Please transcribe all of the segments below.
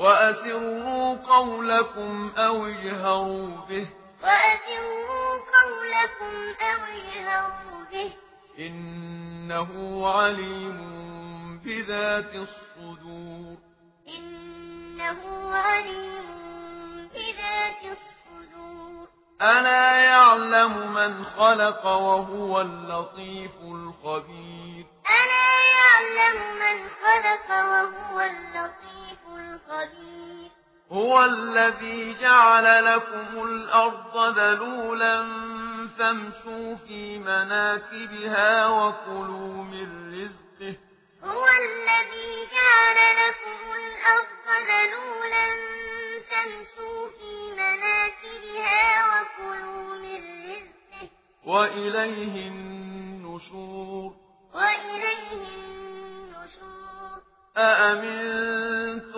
وأسروا قولكم أو اجهروا به. وأسروا قولكم أو اجهروا به. إنه عليم بذات الصدور. إنه عليم بذات الصدور. ألا يعلم من خلق وهو اللطيف الخبير. ألا يعلم من خلق وهو اللطيف هو الذي جعل لكم الأرض ذلولا فامشوا في مناكبها وكلوا من رزقه. هو الذي جعل لكم الأرض ذلولا فامشوا في مناكبها وكلوا من رزقه. وإليه النشور. وإليه النشور. أأمنتم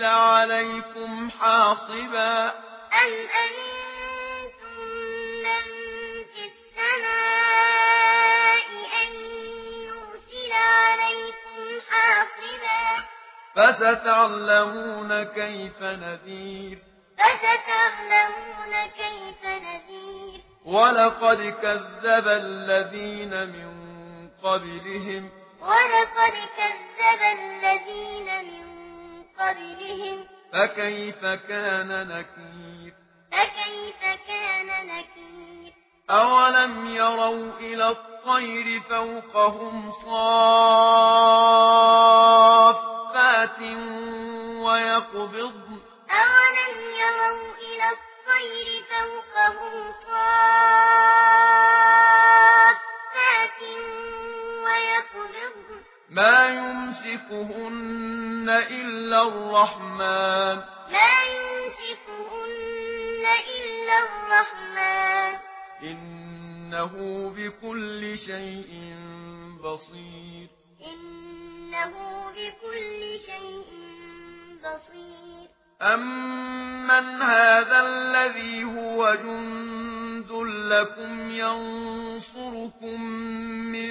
أرسل عليكم حاصبا أم أنتم من في السماء أن يرسل عليكم حاصبا فستعلمون كيف نذير فستعلمون كيف نذير ولقد كذب الذين من قبلهم ولقد كذب الذين من قبلهم فكيف كان نكير؟ فكيف كان نكير؟ أولم يروا إلى الطير فوقهم صافات ويقبضن؟ أولم يروا إلى الطير فوقهم صافات ما يمسكهن إلا الرحمن. ما يمسكهن إلا الرحمن. إنه بكل شيء بصير. إنه بكل شيء بصير. أمن هذا الذي هو جند لكم ينصركم من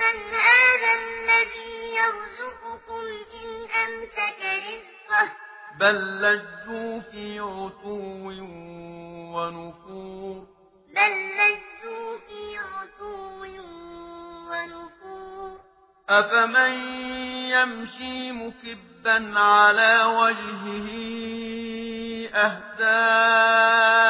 من هذا الذي يرزقكم إن أمسك رزقه؟ بل لجوا في عتو ونفور. بل لجوا في عتو ونفور. أفمن يمشي مكبا على وجهه أهداه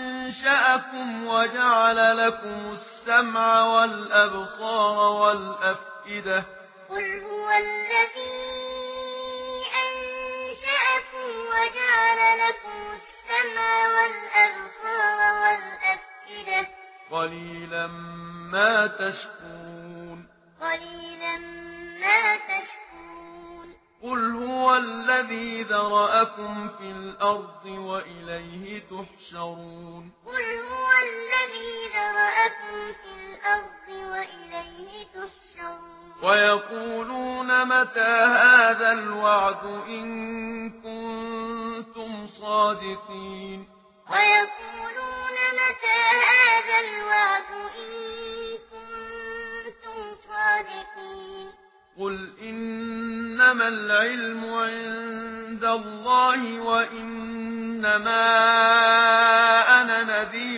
أنشأكم وجعل لكم السمع والأبصار والأفئدة. قل هو الذي أنشأكم وجعل لكم السمع والأبصار والأفئدة. قليلا ما تشكرون. الذي ذرأكم في الأرض وإليه تحشرون. قل هو الذي ذرأكم في الأرض وإليه تحشرون. ويقولون متى هذا الوعد إن كنتم صادقين؟ ويقولون متى هذا الوعد إن كنتم صادقين؟ قل إن إنما العلم عند الله وإنما أنا نذير